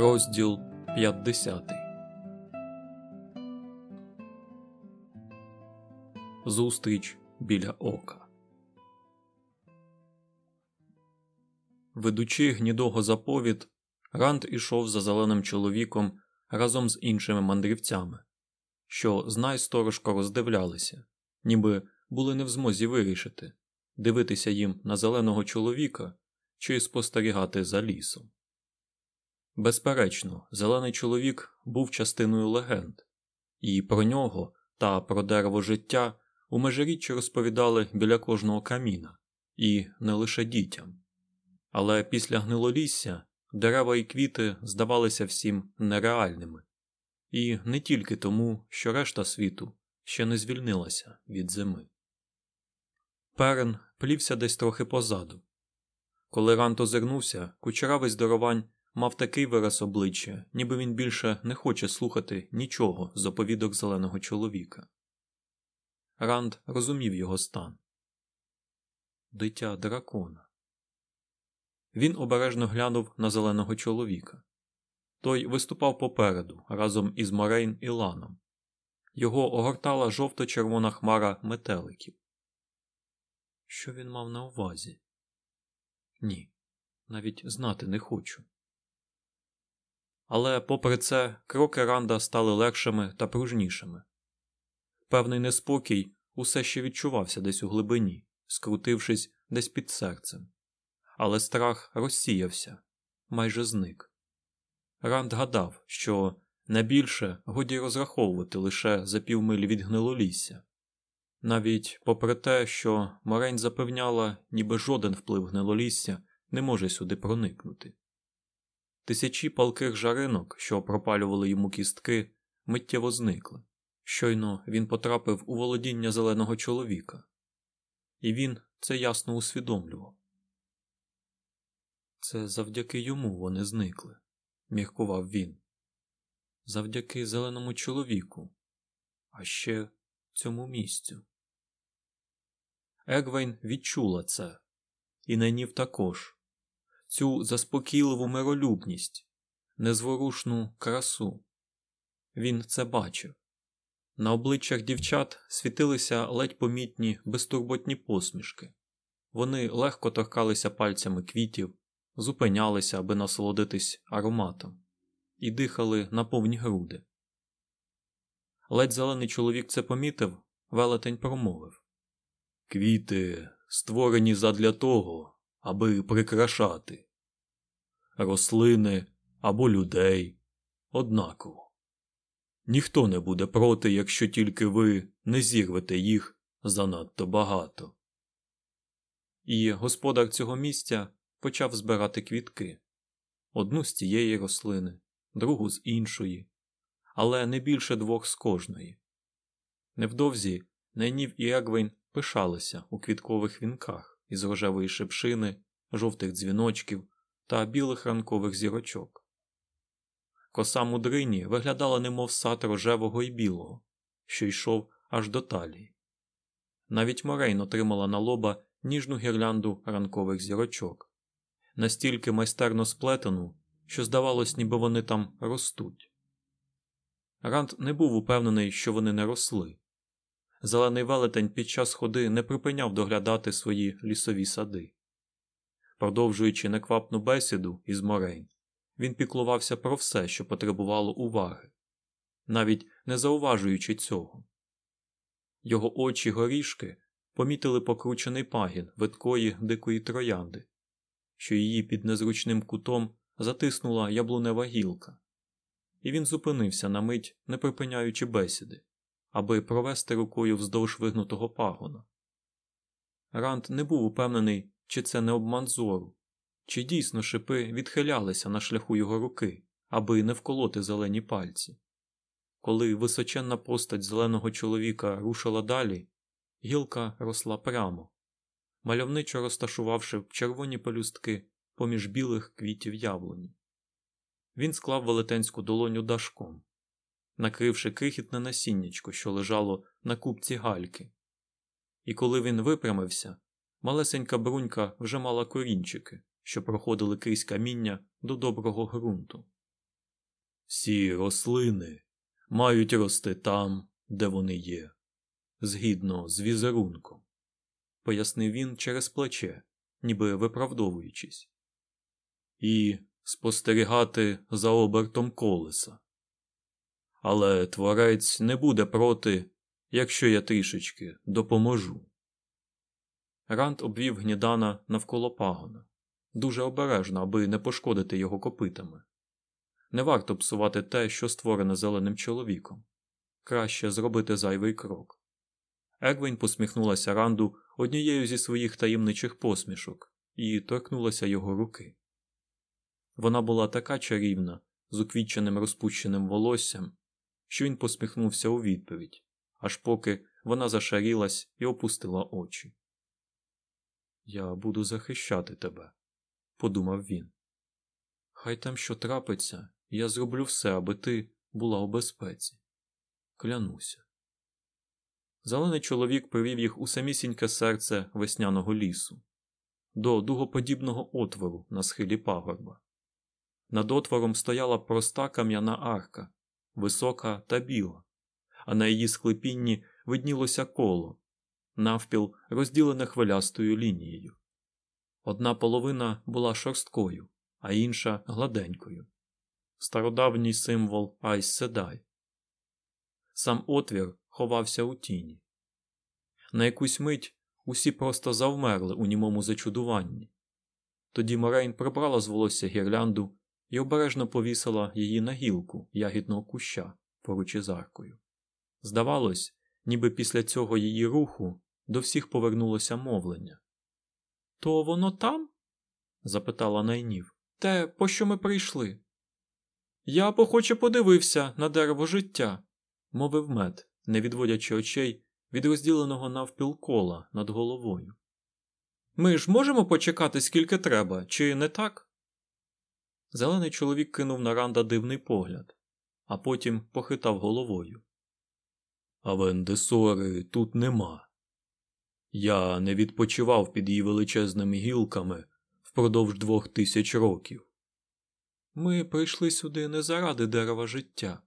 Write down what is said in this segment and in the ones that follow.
Розділ 50 Зустріч біля ока. Ведучи гнідого заповід, Ранд ішов за зеленим чоловіком разом з іншими мандрівцями, що знай сторожко роздивлялися, ніби були не в змозі вирішити дивитися їм на зеленого чоловіка чи спостерігати за лісом. Безперечно, зелений чоловік був частиною легенд, і про нього та про дерево життя у межиріччі розповідали біля кожного каміна, і не лише дітям. Але після гнилолісся дерева і квіти здавалися всім нереальними, і не тільки тому, що решта світу ще не звільнилася від зими. Перен плівся десь трохи позаду. Коли Рант озирнувся, кучеравий здоровань мав такий вираз обличчя, ніби він більше не хоче слухати нічого з оповідок зеленого чоловіка. Ранд розумів його стан. Дитя дракона. Він обережно глянув на зеленого чоловіка. Той виступав попереду разом із Морейн і Ланом. Його огортала жовто-червона хмара метеликів. Що він мав на увазі? Ні, навіть знати не хочу. Але, попри це, кроки Ранда стали легшими та пружнішими. Певний неспокій усе ще відчувався десь у глибині, скрутившись десь під серцем, але страх розсіявся, майже зник. Ранд гадав, що найбільше годі розраховувати лише за півмилі від гнилолісся, навіть попри те, що Морень запевняла, ніби жоден вплив гнилолісся не може сюди проникнути. Тисячі палких жаринок, що пропалювали йому кістки, миттєво зникли. Щойно він потрапив у володіння зеленого чоловіка, і він це ясно усвідомлював. Це завдяки йому вони зникли, міркував він. Завдяки зеленому чоловіку, а ще цьому місцю. Егвейн відчула це, і Ненів також цю заспокійливу миролюбність, незворушну красу. Він це бачив. На обличчях дівчат світилися ледь помітні безтурботні посмішки. Вони легко торкалися пальцями квітів, зупинялися, аби насолодитись ароматом, і дихали на повні груди. Ледь зелений чоловік це помітив, велетень промовив Квіти створені задля того, аби прикрашати рослини або людей однаково. Ніхто не буде проти, якщо тільки ви не зірвете їх занадто багато. І господар цього місця почав збирати квітки одну з цієї рослини, другу з іншої, але не більше двох з кожної. Невдовзі Найнів і Егвейн пишалися у квіткових вінках із рожевої шипшини, жовтих дзвіночків та білих ранкових зірочок. Коса мудрині виглядала немов сад рожевого і білого, що йшов аж до талії. Навіть Морейн отримала на лоба ніжну гірлянду ранкових зірочок, настільки майстерно сплетену, що здавалось, ніби вони там ростуть. Ранд не був упевнений, що вони не росли. Зелений велетень під час ходи не припиняв доглядати свої лісові сади. Продовжуючи неквапну бесіду із Морейн, він піклувався про все, що потребувало уваги, навіть не зауважуючи цього. Його очі горішки помітили покручений пагін видкої дикої троянди, що її під незручним кутом затиснула яблунева гілка, і він зупинився на мить, не припиняючи бесіди аби провести рукою вздовж вигнутого пагона. Ранд не був упевнений, чи це не обман зору, чи дійсно шипи відхилялися на шляху його руки, аби не вколоти зелені пальці. Коли височенна постать зеленого чоловіка рушила далі, гілка росла прямо, мальовничо розташувавши червоні пелюстки поміж білих квітів яблуні. Він склав велетенську долоню дашком накривши крихітне насіннячко, що лежало на купці гальки. І коли він випрямився, малесенька брунька вже мала корінчики, що проходили крізь каміння до доброго ґрунту. Всі рослини мають рости там, де вони є, згідно з візерунком, пояснив він через плече, ніби виправдовуючись, і спостерігати за обертом колеса. Але творець не буде проти, якщо я трішечки допоможу. Ранд обвів гнідана навколо пагона, дуже обережно, аби не пошкодити його копитами. Не варто псувати те, що створене зеленим чоловіком. Краще зробити зайвий крок. Егвін посміхнулася Ранду однією зі своїх таємничих посмішок і торкнулася його руки. Вона була така чарівна, з уквіченим розпущеним волоссям, що він посміхнувся у відповідь, аж поки вона зашарілась і опустила очі. Я буду захищати тебе, подумав він. Хай там що трапиться, я зроблю все, аби ти була у безпеці. Клянуся. Зелений чоловік привів їх у самісіньке серце весняного лісу, до дугоподібного отвору на схилі пагорба. Над отвором стояла проста кам'яна арка, висока та біла, а на її склепінні виднілося коло, навпіл розділене хвилястою лінією. Одна половина була шорсткою, а інша гладенькою. Стародавній символ Айс Седай. Сам отвір ховався у тіні. На якусь мить усі просто завмерли у німому зачудуванні. Тоді Морейн прибрала з волосся гірлянду і обережно повісила її на гілку ягідного куща поруч із аркою. Здавалось, ніби після цього її руху до всіх повернулося мовлення. То воно там? запитала найнів. Те, по що ми прийшли? Я похоче подивився на дерево життя, мовив мед, не відводячи очей від розділеного навпіл кола над головою. Ми ж можемо почекати скільки треба, чи не так? Зелений чоловік кинув на Ранда дивний погляд, а потім похитав головою. А Вендесори тут нема. Я не відпочивав під її величезними гілками впродовж двох тисяч років. Ми прийшли сюди не заради дерева життя,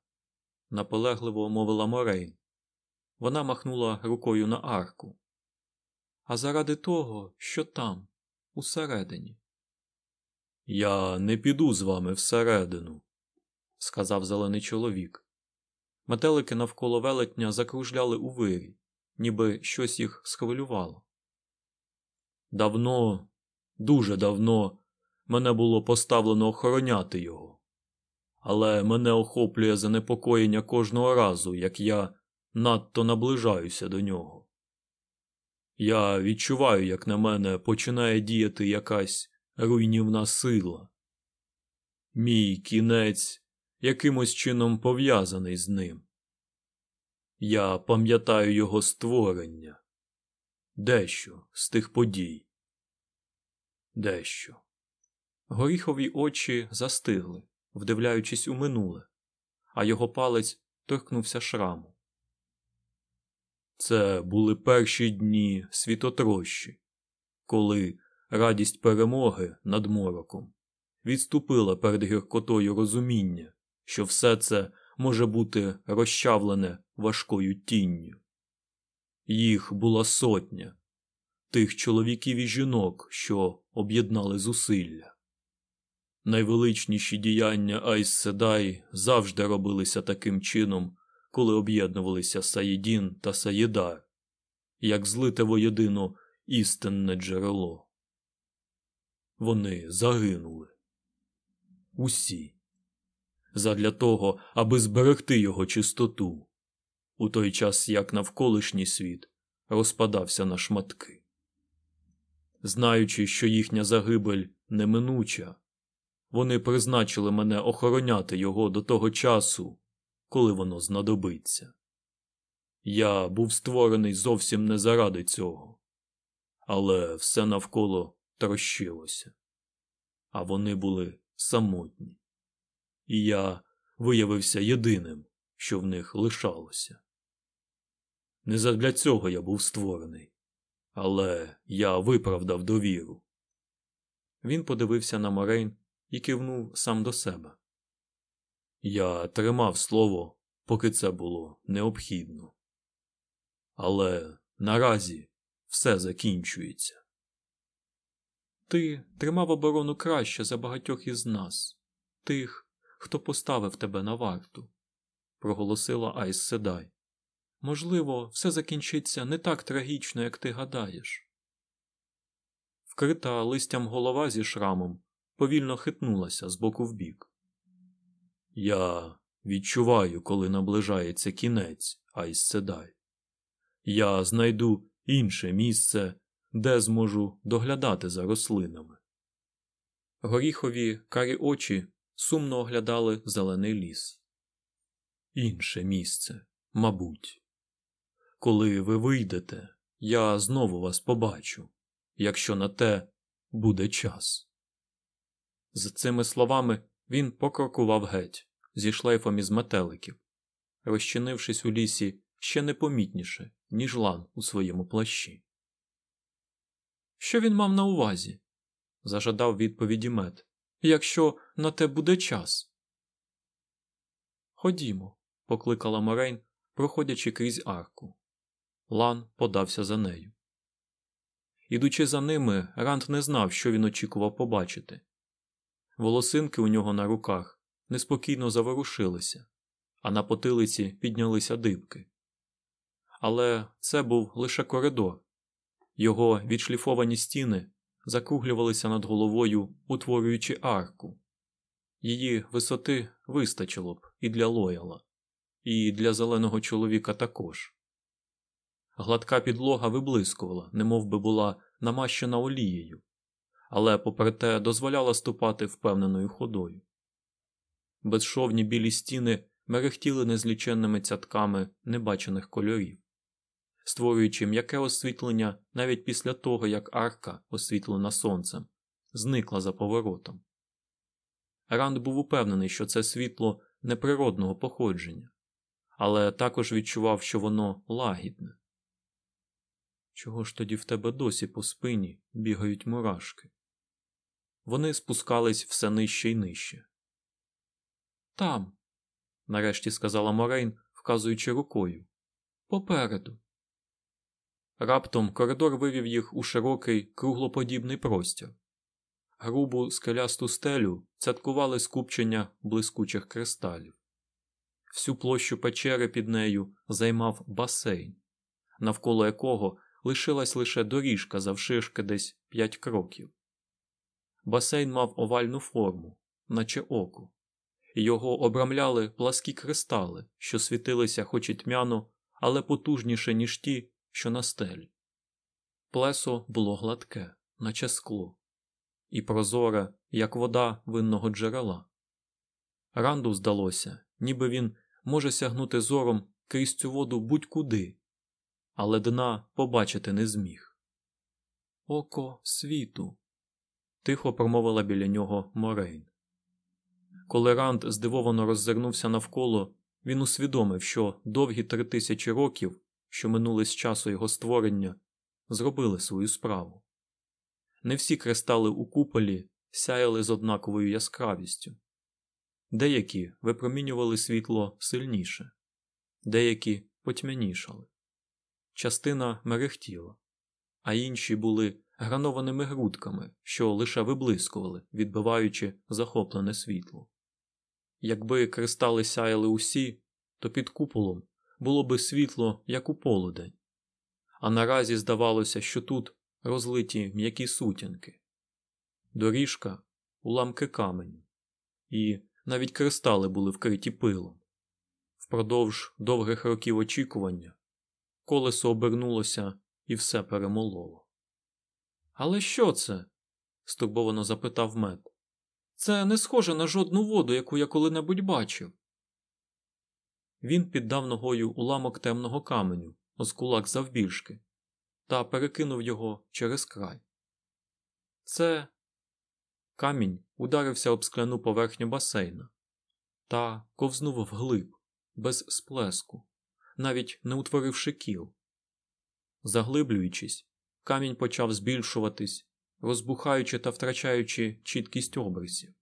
наполегливо мовила Морейн. Вона махнула рукою на арку. А заради того, що там, усередині. Я не піду з вами всередину, сказав зелений чоловік. Метелики навколо велетня закружляли у вирі, ніби щось їх схвилювало. Давно, дуже давно мене було поставлено охороняти його, але мене охоплює занепокоєння кожного разу, як я надто наближаюся до нього. Я відчуваю, як на мене починає діяти якась руйнівна сила. Мій кінець якимось чином пов'язаний з ним. Я пам'ятаю його створення, дещо з тих подій. Дещо. Горіхові очі застигли, вдивляючись у минуле, а його палець торкнувся шраму. Це були перші дні світотрощі, коли радість перемоги над мороком відступила перед гіркотою розуміння, що все це може бути розчавлене важкою тінню. Їх була сотня тих чоловіків і жінок, що об'єднали зусилля. Найвеличніші діяння Айс Седай завжди робилися таким чином, коли об'єднувалися Саїдін та Саїдар, як злите воєдино істинне джерело. Вони загинули. Усі. Задля того, аби зберегти його чистоту, у той час як навколишній світ розпадався на шматки. Знаючи, що їхня загибель неминуча, вони призначили мене охороняти його до того часу, коли воно знадобиться. Я був створений зовсім не заради цього, але все навколо трощилося, а вони були самотні, і я виявився єдиним, що в них лишалося. Не задля цього я був створений, але я виправдав довіру. Він подивився на Морейн і кивнув сам до себе. Я тримав слово, поки це було необхідно. Але наразі все закінчується. Ти тримав оборону краще за багатьох із нас, тих, хто поставив тебе на варту, проголосила Айс Седай. Можливо, все закінчиться не так трагічно, як ти гадаєш. Вкрита листям голова зі шрамом повільно хитнулася з боку в бік. Я відчуваю, коли наближається кінець, Айс Седай. Я знайду інше місце, де зможу доглядати за рослинами. Горіхові карі очі сумно оглядали зелений ліс. Інше місце, мабуть. Коли ви вийдете, я знову вас побачу, якщо на те буде час. З цими словами він покрокував геть зі шлейфом із метеликів, розчинившись у лісі ще непомітніше, ніж лан у своєму плащі. Що він мав на увазі? зажадав відповіді мед. Якщо на те буде час. Ходімо, покликала Морейн, проходячи крізь арку. Лан подався за нею. Ідучи за ними, Рант не знав, що він очікував побачити. Волосинки у нього на руках неспокійно заворушилися, а на потилиці піднялися дибки. Але це був лише коридор. Його відшліфовані стіни закруглювалися над головою, утворюючи арку. Її висоти вистачило б і для лояла, і для зеленого чоловіка також. Гладка підлога виблискувала, немов би була намащена олією, але, попри те, дозволяла ступати впевненою ходою. Безшовні білі стіни мерехтіли незліченними цятками небачених кольорів, створюючи м'яке освітлення навіть після того, як арка, освітлена сонцем, зникла за поворотом. Ранд був упевнений, що це світло неприродного походження, але також відчував, що воно лагідне. Чого ж тоді в тебе досі по спині бігають мурашки? Вони спускались все нижче й нижче. Там, нарешті сказала Морейн, вказуючи рукою. Попереду. Раптом коридор вивів їх у широкий круглоподібний простір. Грубу скелясту стелю цяткували скупчення блискучих кристалів. Всю площу печери під нею займав басейн, навколо якого лишилась лише доріжка завширшки десь п'ять кроків. Басейн мав овальну форму, наче око, його обрамляли пласкі кристали, що світилися хоч і тьмяно, але потужніше, ніж ті, що на стелі. Плесо було гладке, наче скло, і прозоре, як вода винного джерела. Ранду здалося, ніби він може сягнути зором крізь цю воду будь-куди, але дна побачити не зміг. Око світу, тихо промовила біля нього Морейн. Коли Ранд здивовано роззирнувся навколо, він усвідомив, що довгі три тисячі років, що минули з часу його створення, зробили свою справу. Не всі кристали у куполі сяяли з однаковою яскравістю, деякі випромінювали світло сильніше, деякі потьмянішали. Частина мерехтіла, а інші були гранованими грудками, що лише виблискували, відбиваючи захоплене світло. Якби кристали сяяли усі, то під куполом було би світло, як у полудень, а наразі здавалося, що тут розлиті м'які сутінки, доріжка уламки каменю, і навіть кристали були вкриті пилом. Впродовж довгих років очікування колесо обернулося і все перемололо. Але що це? стурбовано запитав мед. Це не схоже на жодну воду, яку я коли-небудь бачив. Він піддав ногою уламок темного каменю, оскулак завбільшки, та перекинув його через край. Це камінь ударився об скляну поверхню басейна та ковзнув вглиб, без сплеску, навіть не утворивши кіл. Заглиблюючись, камінь почав збільшуватись, розбухаючи та втрачаючи чіткість обрисів.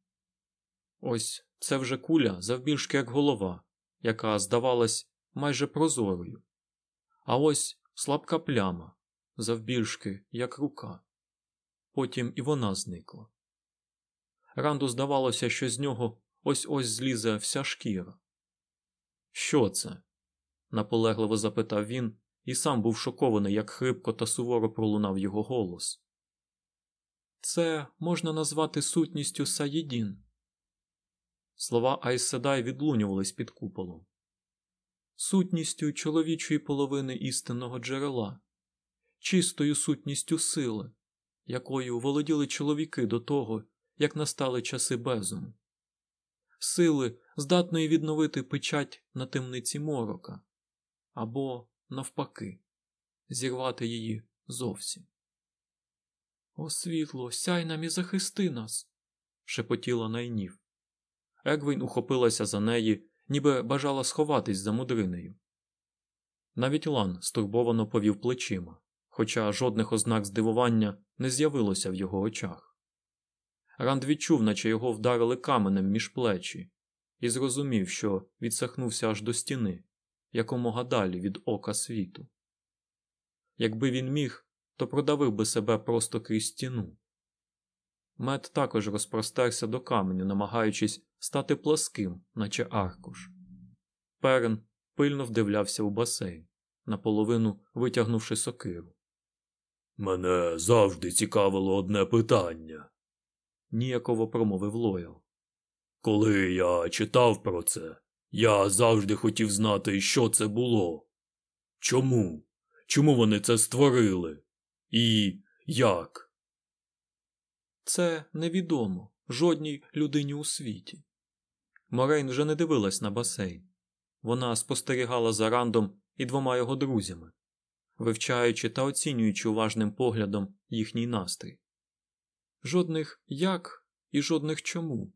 Ось Це вже куля завбільшки як голова, яка здавалась майже прозорою. А ось слабка пляма, завбільшки як рука. Потім і вона зникла. Ранду здавалося, що з нього ось ось злізе вся шкіра. Що це? наполегливо запитав він, і сам був шокований, як хрипко та суворо пролунав його голос. Це можна назвати сутністю Саїдін. Слова Айседай відлунювались під куполом. Сутністю чоловічої половини істинного джерела, чистою сутністю сили, якою володіли чоловіки до того, як настали часи безуму, сили, здатної відновити печать на темниці морока, або, навпаки, зірвати її зовсім. О, світло, сяй нам і захисти нас, шепотіла найнів. Егвін ухопилася за неї, ніби бажала сховатись за мудринею. Навіть Лан стурбовано повів плечима, хоча жодних ознак здивування не з'явилося в його очах. Ранд відчув, наче його вдарили каменем між плечі, і зрозумів, що відсахнувся аж до стіни, якомога далі від ока світу. Якби він міг, то продавив би себе просто крізь стіну. Мед також розпростерся до каменю, намагаючись стати пласким, наче аркуш. Перен пильно вдивлявся у басейн, наполовину витягнувши сокиру. Мене завжди цікавило одне питання, ніяково промовив Лоял. Коли я читав про це, я завжди хотів знати, що це було. Чому? Чому вони це створили? І як? Це невідомо жодній людині у світі. Морейн вже не дивилась на басейн. Вона спостерігала за рандом і двома його друзями, вивчаючи та оцінюючи уважним поглядом їхній настрій. Жодних як і жодних чому,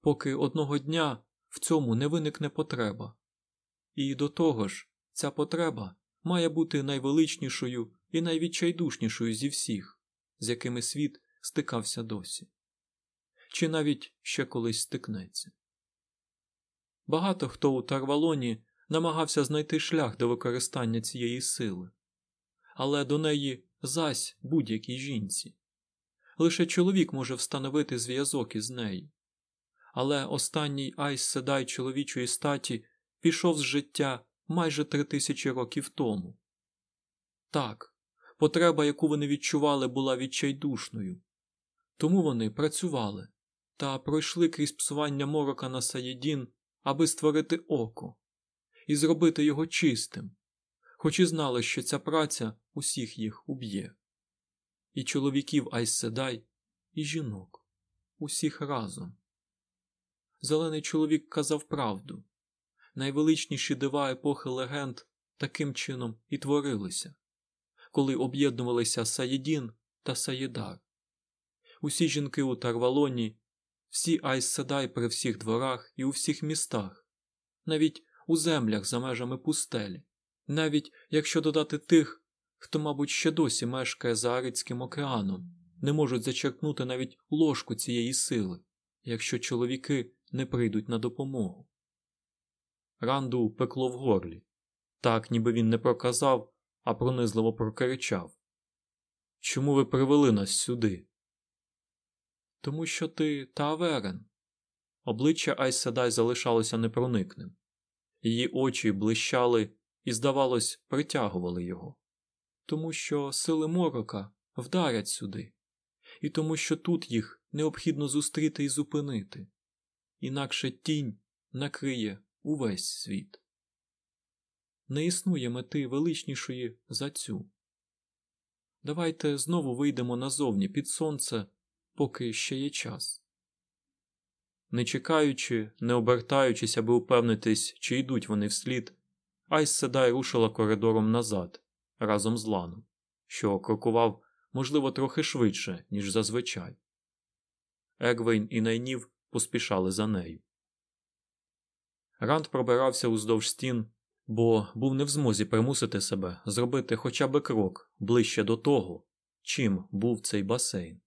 поки одного дня в цьому не виникне потреба. І до того ж, ця потреба має бути найвеличнішою і найвідчайдушнішою зі всіх, з якими світ стикався досі, чи навіть ще колись стикнеться. Багато хто у Тарвалоні намагався знайти шлях до використання цієї сили, але до неї зась будь-якій жінці. Лише чоловік може встановити зв'язок із нею. Але останній Айз Седай чоловічої статі пішов з життя майже три тисячі років тому. Так, потреба, яку вони відчували, була відчайдушною. Тому вони працювали та пройшли крізь псування Морока на Саєдін, аби створити око і зробити його чистим, хоч і знали, що ця праця усіх їх уб'є. І чоловіків Айседай, і жінок, усіх разом. Зелений чоловік казав правду найвеличніші дива епохи легенд таким чином і творилися, коли об'єднувалися Саєдін та Саєдар. Усі жінки у Тарвалоні, всі Айс-Седай при всіх дворах і у всіх містах, навіть у землях за межами пустелі, навіть якщо додати тих, хто, мабуть, ще досі мешкає за Арицьким океаном, не можуть зачерпнути навіть ложку цієї сили, якщо чоловіки не прийдуть на допомогу. Ранду пекло в горлі, так ніби він не проказав, а пронизливо прокричав. Чому ви привели нас сюди? Тому що ти Таверен. Обличчя Айседай залишалося непроникним. Її очі блищали і, здавалось, притягували його. Тому що сили морока вдарять сюди, і тому, що тут їх необхідно зустріти і зупинити, інакше тінь накриє увесь світ. Не існує мети величнішої за цю. Давайте знову вийдемо назовні під сонце, поки ще є час. Не чекаючи, не обертаючись, аби упевнитись, чи йдуть вони вслід, Айс Седай рушила коридором назад разом з Ланом, що крокував, можливо, трохи швидше, ніж зазвичай. Егвейн і найнів поспішали за нею. Ранд пробирався уздовж стін, бо був не в змозі примусити себе зробити хоча б крок ближче до того, чим був цей басейн,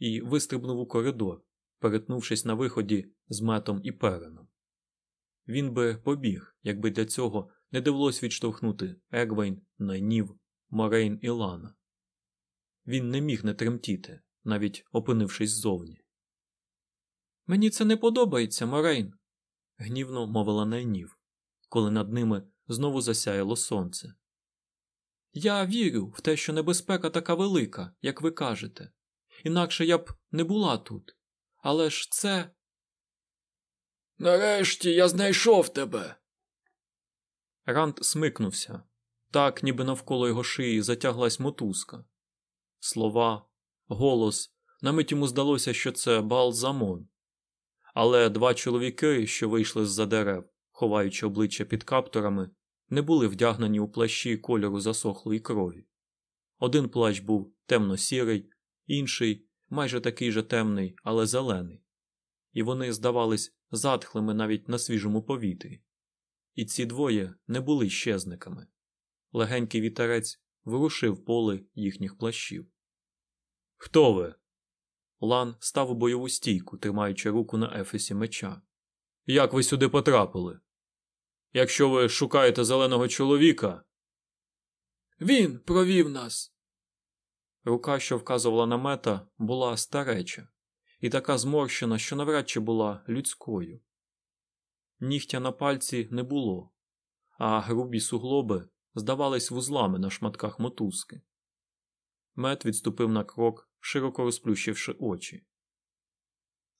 і вистрибнув у коридор, перетнувшись на виході з метом і переном. Він би побіг, якби для цього не довелось відштовхнути Егвейн, Найнів, Морейн і Лана. Він не міг не тремтіти, навіть опинившись ззовні. Мені це не подобається, Морейн, гнівно мовила Найнів, коли над ними знову засяяло сонце. Я вірю в те, що небезпека така велика, як ви кажете, інакше я б не була тут. Але ж це. Нарешті я знайшов тебе. Ранд смикнувся, так, ніби навколо його шиї затяглась мотузка. Слова, голос, на мить йому здалося, що це Балзамон. Але два чоловіки, що вийшли з за дерев, ховаючи обличчя під каптурами, не були вдягнені у плащі кольору засохлої крові. Один плащ був темно-сірий, інший майже такий же темний, але зелений, і вони здавались затхлими навіть на свіжому повітрі. І ці двоє не були щезниками. Легенький вітерець ворушив поле їхніх плащів. Хто ви? Лан став у бойову стійку, тримаючи руку на ефесі меча. Як ви сюди потрапили? Якщо ви шукаєте зеленого чоловіка. Він провів нас. Рука, що вказувала на мета, була стареча, і така зморщена, що навряд чи була людською. Нігтя на пальці не було, а грубі суглоби здавались вузлами на шматках мотузки. Мет відступив на крок, широко розплющивши очі.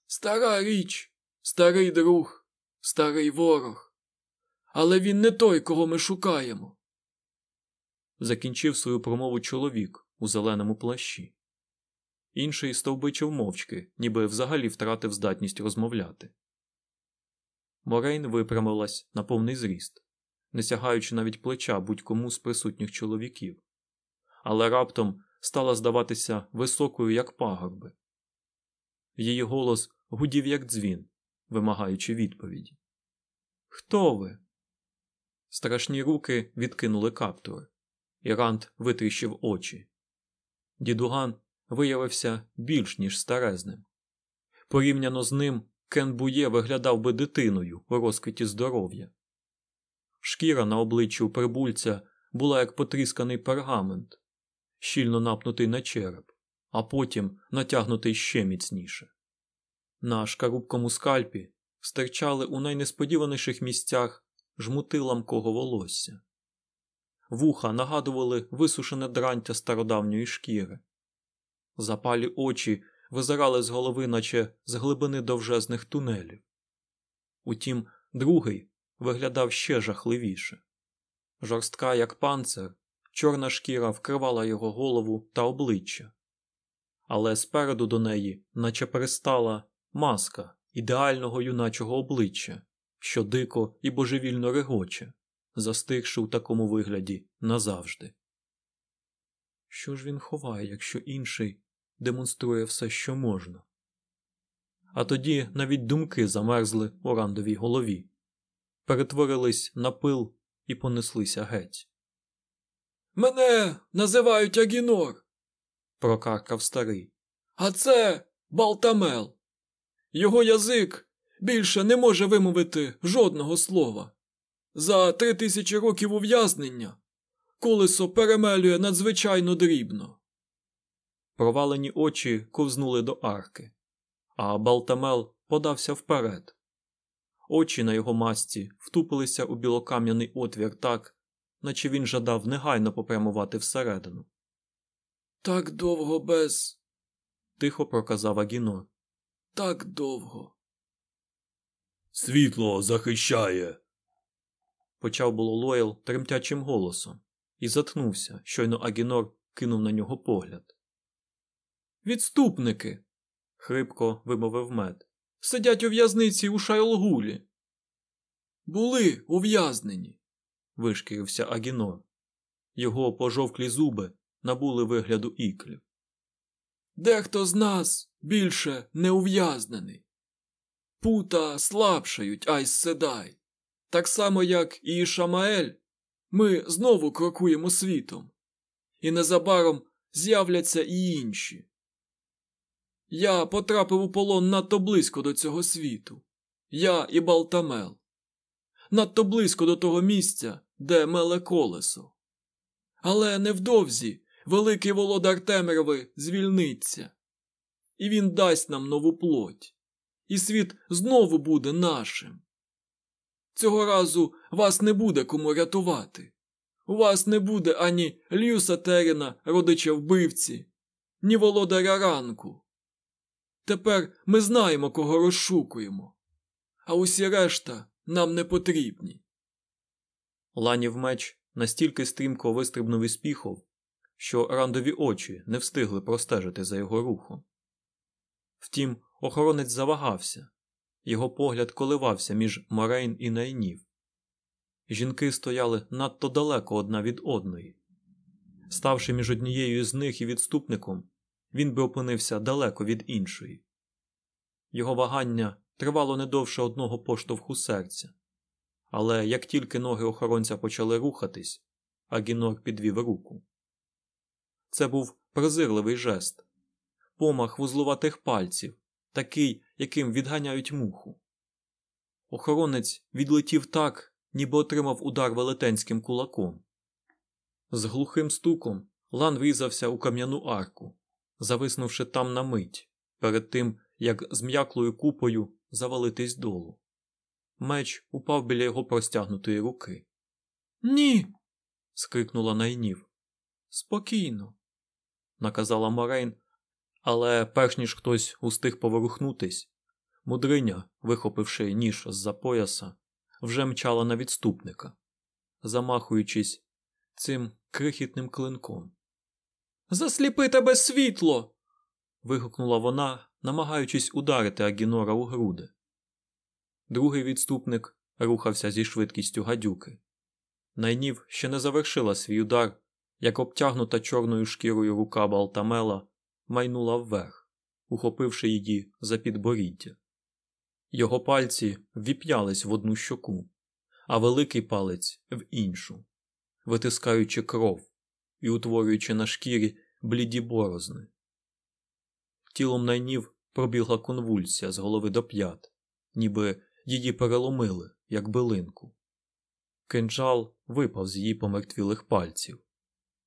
Стара річ, старий друг, старий ворог. Але він не той, кого ми шукаємо. Закінчив свою промову чоловік у зеленому плащі. Інший стовбичив мовчки, ніби взагалі втратив здатність розмовляти. Морейн випрямилась на повний зріст, не сягаючи навіть плеча будь-кому з присутніх чоловіків, але раптом стала здаватися високою, як пагорби. Її голос гудів, як дзвін, вимагаючи відповіді. Хто ви? Страшні руки відкинули каптури, і Рант витріщив очі. Дідуган виявився більш ніж старезним. Порівняно з ним Кен Бує виглядав би дитиною у розквіті здоров'я. Шкіра на обличчі у прибульця була як потрісканий пергамент, щільно напнутий на череп, а потім натягнутий ще міцніше. На шкарубкому скальпі стирчали у найнесподіваніших місцях жмути ламкого волосся. Вуха нагадували висушене дрантя стародавньої шкіри. Запалі очі визирали з голови, наче з глибини довжезних тунелів. Утім, другий виглядав ще жахливіше. Жорстка, як панцир, чорна шкіра вкривала його голову та обличчя, але спереду до неї, наче перестала маска ідеального юначого обличчя, що дико і божевільно регоче, застигши у такому вигляді назавжди. Що ж він ховає, якщо інший демонструє все, що можна? А тоді навіть думки замерзли у рандовій голові, перетворились на пил і понеслися геть. Мене називають Агінор, прокаркав старий. А це Балтамел. Його язик більше не може вимовити жодного слова. За три тисячі років ув'язнення колесо перемелює надзвичайно дрібно. Провалені очі ковзнули до арки, а Балтамел подався вперед. Очі на його масці втупилися у білокам'яний отвір так, наче він жадав негайно попрямувати всередину. Так довго без. тихо проказав Агінор. Так довго. Світло захищає. Почав було Лойл тремтячим голосом і затнувся, щойно Агінор кинув на нього погляд. Відступники. хрипко вимовив мед. Сидять у в'язниці у Шайлгулі. Були ув'язнені. вишкірився Агінор. Його пожовклі зуби набули вигляду іклів. Дехто з нас більше не ув'язнений. Пута слабшають Айс Седай. Так само, як і Шамаель, ми знову крокуємо світом, і незабаром з'являться і інші. Я потрапив у полон надто близько до цього світу. Я і Балтамел. Надто близько до того місця, де меле колесо. Але невдовзі великий володар Темряви звільниться, і він дасть нам нову плоть, і світ знову буде нашим. Цього разу вас не буде кому рятувати. У вас не буде ані Льюса Терена, родича вбивці, ні володаря ранку. Тепер ми знаємо, кого розшукуємо, а усі решта нам не потрібні. Ланів меч настільки стрімко вистрибнув із піхов, що рандові очі не встигли простежити за його рухом. Втім, охоронець завагався, його погляд коливався між Морейн і Найнів. Жінки стояли надто далеко одна від одної. Ставши між однією з них і відступником, він би опинився далеко від іншої. Його вагання тривало не довше одного поштовху серця. Але як тільки ноги охоронця почали рухатись, Агінор підвів руку. Це був презирливий жест, помах вузлуватих пальців, такий, яким відганяють муху. Охоронець відлетів так, ніби отримав удар велетенським кулаком. З глухим стуком лан врізався у кам'яну арку, зависнувши там на мить, перед тим, як з м'яклою купою завалитись долу. Меч упав біля його простягнутої руки. Ні. скрикнула найнів. Спокійно, наказала Морейн, але перш ніж хтось устиг поворухнутись, мудриня, вихопивши ніж з за пояса, вже мчала на відступника, замахуючись цим крихітним клинком. Засліпи тебе світло. вигукнула вона, намагаючись ударити Агінора у груди. Другий відступник рухався зі швидкістю гадюки. Найнів ще не завершила свій удар, як обтягнута чорною шкірою рука Балтамела майнула вверх, ухопивши її за підборіддя. Його пальці ввіп'ялись в одну щоку, а великий палець в іншу, витискаючи кров і утворюючи на шкірі бліді борозни. Тілом найнів пробігла конвульсія з голови до п'ят, ніби її переломили, як билинку. Кинджал випав з її помертвілих пальців,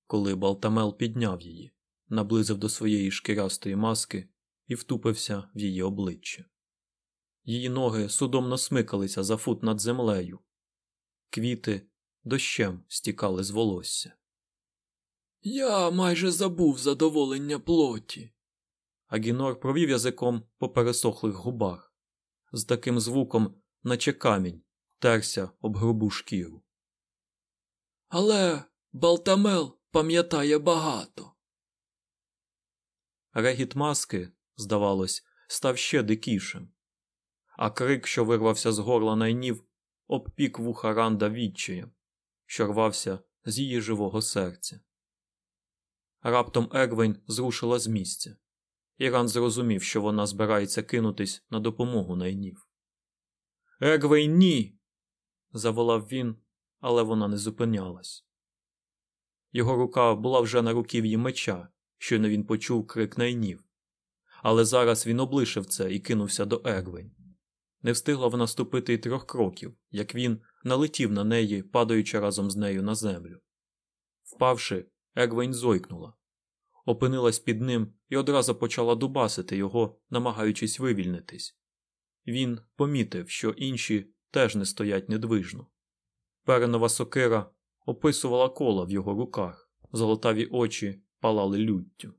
коли Балтамел підняв її, наблизив до своєї шкірястої маски і втупився в її обличчя. Її ноги судомно смикалися за фут над землею, квіти дощем стікали з волосся. Я майже забув задоволення плоті. Агінор провів язиком по пересохлих губах, з таким звуком, наче камінь, терся об грубу шкіру. Але Балтамел пам'ятає багато. Регіт маски, здавалось, став ще дикішим, а крик, що вирвався з горла найнів, обпік вуха Ранда відчаєм, що рвався з її живого серця. Раптом Егвень зрушила з місця. Іран зрозумів, що вона збирається кинутись на допомогу найнів. Егвей, ні. заволав він, але вона не зупинялась. Його рука була вже на руків'ї меча, щойно він почув крик найнів. Але зараз він облишив це і кинувся до Егвень. Не встигла вона ступити й трьох кроків, як він налетів на неї, падаючи разом з нею на землю. Впавши, Егвень зойкнула опинилась під ним і одразу почала дубасити його, намагаючись вивільнитись. Він помітив, що інші теж не стоять недвижно. Перенова сокира описувала кола в його руках, золотаві очі палали люттю.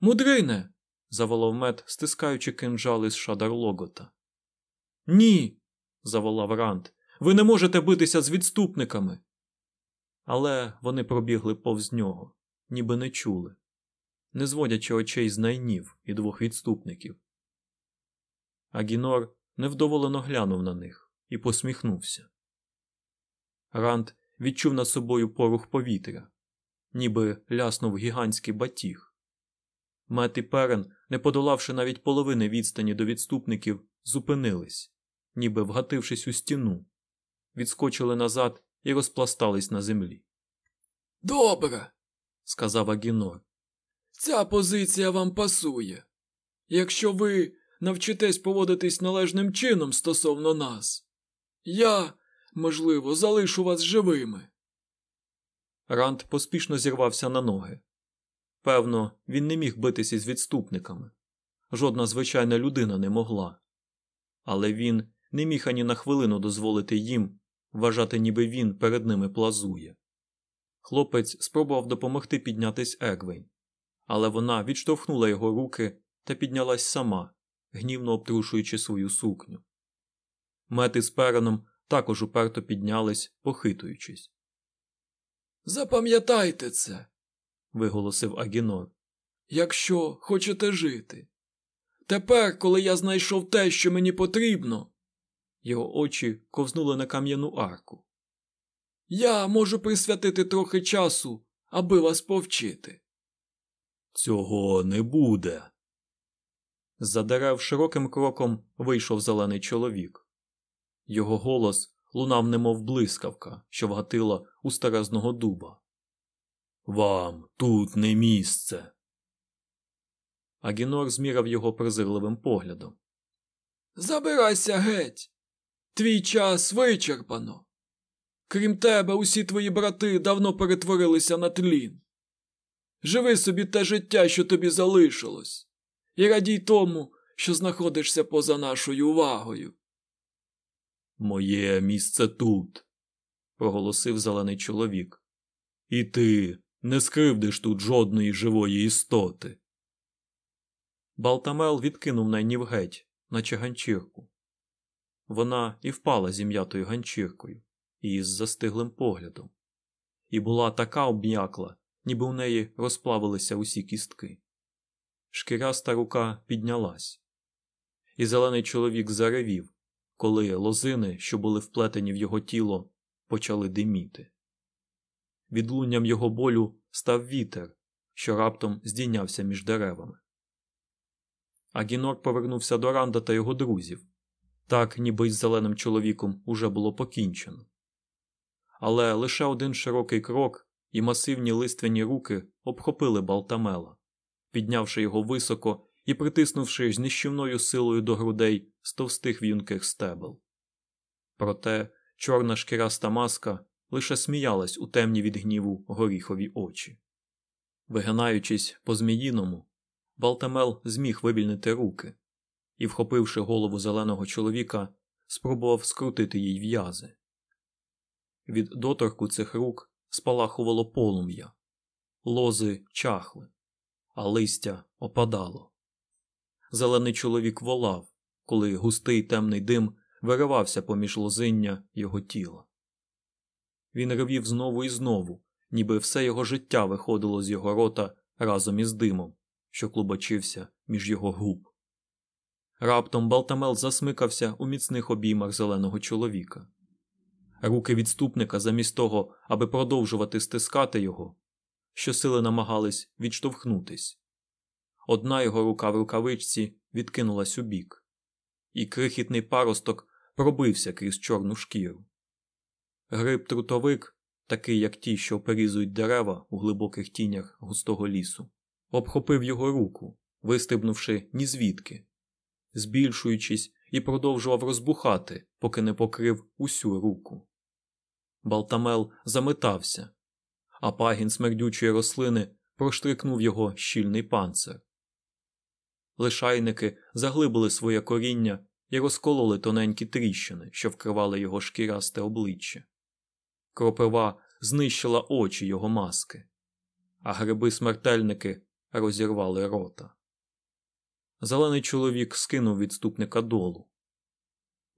Мудрине. заволав мед, стискаючи кинджали з шадар логота. Ні. заволав Рант. Ви не можете битися з відступниками. Але вони пробігли повз нього ніби не чули, не зводячи очей з найнів і двох відступників. Агінор невдоволено глянув на них і посміхнувся. Ранд відчув над собою порух повітря, ніби ляснув гігантський батіг. Мет і перен, не подолавши навіть половини відстані до відступників, зупинились, ніби вгатившись у стіну, відскочили назад і розпластались на землі. Добре, сказав Агінор. Ця позиція вам пасує. якщо ви навчитесь поводитись належним чином стосовно нас, я, можливо, залишу вас живими. Ранд поспішно зірвався на ноги. Певно, він не міг битися з відступниками. Жодна звичайна людина не могла. Але він не міг ані на хвилину дозволити їм вважати, ніби він перед ними плазує. Хлопець спробував допомогти піднятись Егвейн, але вона відштовхнула його руки та піднялась сама, гнівно обтрушуючи свою сукню. Мети з переном також уперто піднялись, похитуючись. Запам'ятайте це, виголосив Агінор. Якщо хочете жити. Тепер, коли я знайшов те, що мені потрібно, його очі ковзнули на кам'яну арку. Я можу присвятити трохи часу, аби вас повчити. Цього не буде. З-за широким кроком вийшов зелений чоловік. Його голос лунав, немов блискавка, що вгатила у старезного дуба. Вам тут не місце. Агінор зміряв його презирливим поглядом. Забирайся геть. Твій час вичерпано. Крім тебе, усі твої брати давно перетворилися на тлін. Живи собі те життя, що тобі залишилось, і радій тому, що знаходишся поза нашою увагою. Моє місце тут, проголосив зелений чоловік. І ти не скривдиш тут жодної живої істоти. Балтамел відкинув найнів геть, наче ганчірку. Вона і впала зім'ятою ганчіркою і з застиглим поглядом, і була така обм'якла, ніби у неї розплавилися усі кістки. Шкіряста рука піднялась, і зелений чоловік заревів, коли лозини, що були вплетені в його тіло, почали диміти. Відлунням його болю став вітер, що раптом здійнявся між деревами. Агінор повернувся до Ранда та його друзів, так ніби із зеленим чоловіком уже було покінчено. Але лише один широкий крок і масивні листвяні руки обхопили Балтамела, піднявши його високо і притиснувши з нищівною силою до грудей з товстих в'юнких стебел. Проте чорна шкіраста маска лише сміялась у темні від гніву горіхові очі. Вигинаючись по зміїному, Балтамел зміг вивільнити руки і, вхопивши голову зеленого чоловіка, спробував скрутити їй в'язи. Від доторку цих рук спалахувало полум'я, лози чахли, а листя опадало. Зелений чоловік волав, коли густий темний дим виривався поміж лозиння його тіла. Він ревів знову і знову, ніби все його життя виходило з його рота разом із димом, що клубочився між його губ. Раптом Балтамел засмикався у міцних обіймах зеленого чоловіка. Руки відступника, замість того, аби продовжувати стискати його, щосили намагались відштовхнутись. Одна його рука в рукавичці відкинулась у бік, і крихітний паросток пробився крізь чорну шкіру. Гриб трутовик, такий як ті, що перізують дерева у глибоких тінях густого лісу, обхопив його руку, вистрибнувши ні звідки, збільшуючись і продовжував розбухати, поки не покрив усю руку. Балтамел заметався, а пагін смердючої рослини проштрикнув його щільний панцир. Лишайники заглибили своє коріння і розкололи тоненькі тріщини, що вкривали його шкірасте обличчя. Кропива знищила очі його маски, а гриби-смертельники розірвали рота. Зелений чоловік скинув відступника долу.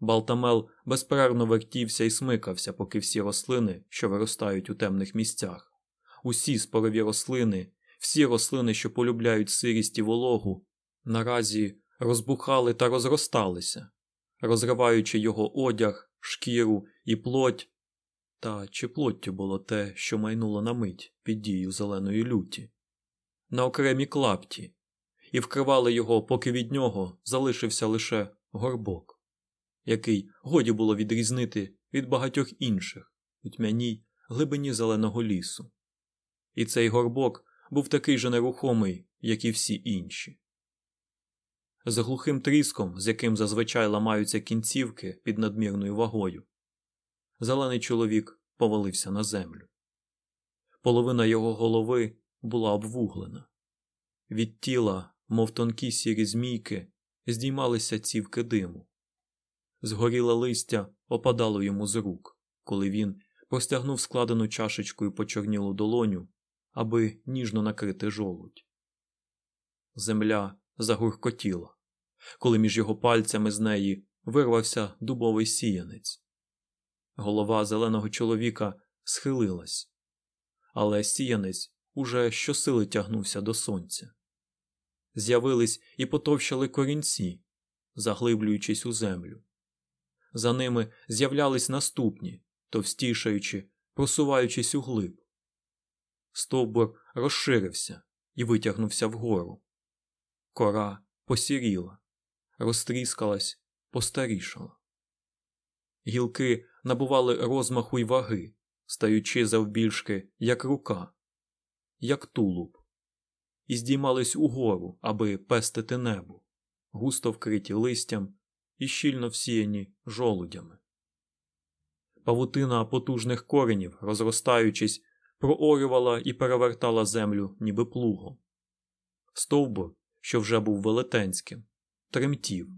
Балтамел безперервно вертівся і смикався, поки всі рослини, що виростають у темних місцях, усі спорові рослини, всі рослини, що полюбляють сирість і вологу, наразі розбухали та розросталися, розриваючи його одяг, шкіру і плоть. Та чи плоттю було те, що майнуло на мить під дією зеленої люті, на окремі клапті, і вкривали його, поки від нього залишився лише горбок, який годі було відрізнити від багатьох інших у тьмяній глибині зеленого лісу. І цей горбок був такий же нерухомий, як і всі інші. З глухим тріском, з яким зазвичай ламаються кінцівки під надмірною вагою. Зелений чоловік повалився на землю. Половина його голови була обвуглена. Від тіла, мов тонкі сірі змійки, здіймалися цівки диму. Згоріле листя опадало йому з рук, коли він простягнув складену чашечкою почорнілу долоню, аби ніжно накрити жолудь. Земля загуркотіла, коли між його пальцями з неї вирвався дубовий сіянець. Голова зеленого чоловіка схилилась, але сіянець уже щосили тягнувся до сонця. З'явились і потовщали корінці, заглиблюючись у землю. За ними з'являлись наступні, товстішаючи, просуваючись у глиб. Стовбур розширився і витягнувся вгору. Кора посіріла, розтріскалась, постарішала. Гілки набували розмаху й ваги, стаючи завбільшки, як рука, як тулуб, і здіймались угору, аби пестити небо, густо вкриті листям і щільно всіяні жолудями. Павутина потужних коренів, розростаючись, проорювала і перевертала землю, ніби плугом. Стовбур, що вже був велетенським, тремтів,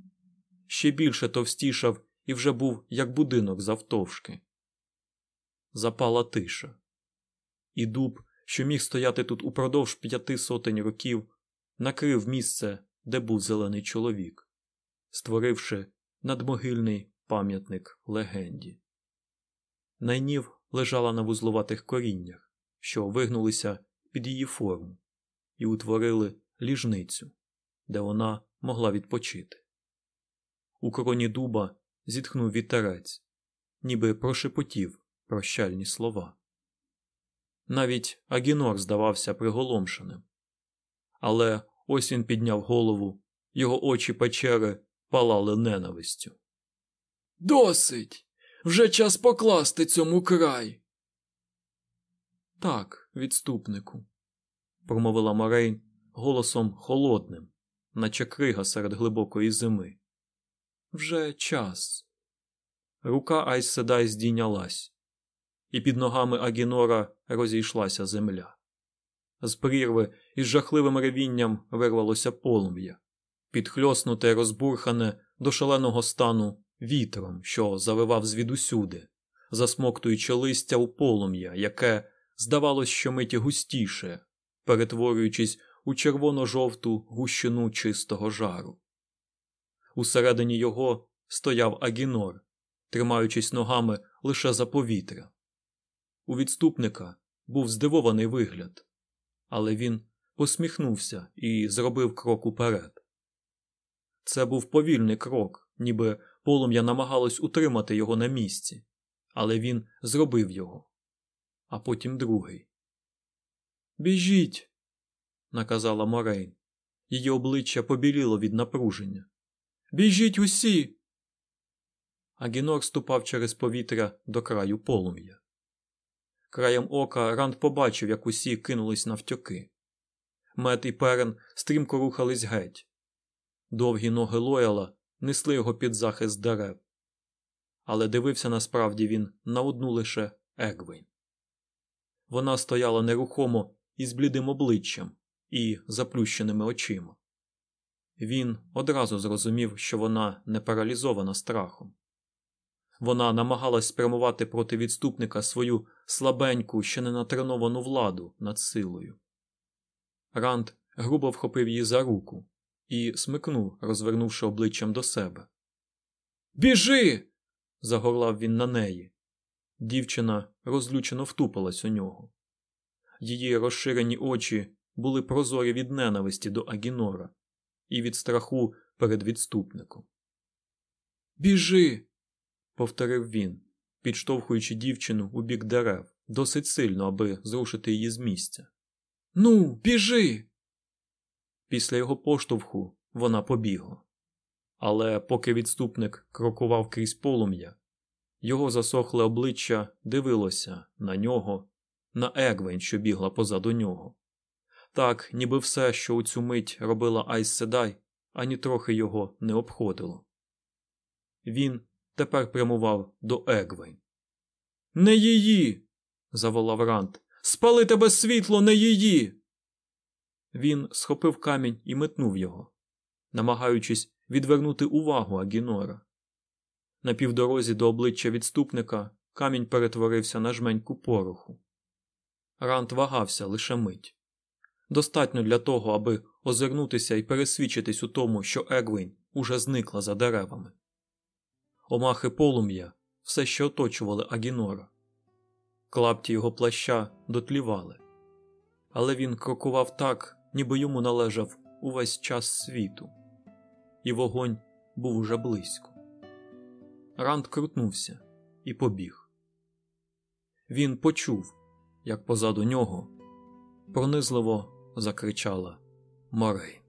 ще більше товстішав і вже був як будинок завтовшки. Запала тиша, і дуб, що міг стояти тут упродовж п'яти сотень років, накрив місце, де був зелений чоловік, створивши надмогильний пам'ятник легенді. Найнів лежала на вузловатих коріннях, що вигнулися під її форму, і утворили ліжницю, де вона могла відпочити. У короні дуба зітхнув вітерець, ніби прошепотів прощальні слова. Навіть Агінор здавався приголомшеним. Але ось він підняв голову, його очі печери палали ненавистю. Досить! Вже час покласти цьому край. Так, відступнику, промовила Морейн голосом холодним, наче крига серед глибокої зими. Вже час. Рука Айс Седай здійнялась, і під ногами Агінора розійшлася земля. З прірви із жахливим ревінням вирвалося полум'я, підхльоснуте, розбурхане до шаленого стану вітром, що завивав звідусюди, засмоктуючи листя у полум'я, яке, здавалось, що миті густіше, перетворюючись у червоно-жовту гущину чистого жару. Усередині його стояв Агінор, тримаючись ногами лише за повітря. У відступника був здивований вигляд, але він посміхнувся і зробив крок уперед. Це був повільний крок, ніби полум'я намагалось утримати його на місці, але він зробив його. А потім другий. Біжіть, наказала Морейн. Її обличчя побіліло від напруження. Біжіть усі. Агінор ступав через повітря до краю полум'я. Краєм ока Ранд побачив, як усі кинулись навтьоки. Мет і перен стрімко рухались геть. Довгі ноги Лояла несли його під захист дерев. Але дивився насправді він на одну лише Егвейн. Вона стояла нерухомо із блідим обличчям і заплющеними очима. Він одразу зрозумів, що вона не паралізована страхом. Вона намагалась спрямувати проти відступника свою слабеньку, ще не натреновану владу над силою. Ранд грубо вхопив її за руку і смикнув, розвернувши обличчям до себе. Біжи. загорлав він на неї. Дівчина розлючено втупилась у нього. Її розширені очі були прозорі від ненависті до Агінора і від страху перед відступником. Біжи, повторив він, підштовхуючи дівчину у бік дерев досить сильно, аби зрушити її з місця. Ну, біжи. Після його поштовху вона побігла. Але поки відступник крокував крізь полум'я, його засохле обличчя дивилося на нього, на Егвень, що бігла позаду нього. Так, ніби все, що у цю мить робила Айс Седай, ані трохи його не обходило. Він тепер прямував до Егвейн. Не її. заволав Рант. Спали тебе світло, не її. Він схопив камінь і метнув його, намагаючись відвернути увагу Агінора. На півдорозі до обличчя відступника камінь перетворився на жменьку пороху. Рант вагався лише мить. Достатньо для того, аби озирнутися і пересвідчитись у тому, що Егвін уже зникла за деревами. Омахи полум'я все ще оточували Агінора. Клапті його плаща дотлівали, але він крокував так, ніби йому належав увесь час світу, і вогонь був уже близько. Ранд крутнувся і побіг. Він почув, як позаду нього пронизливо закричала Морей.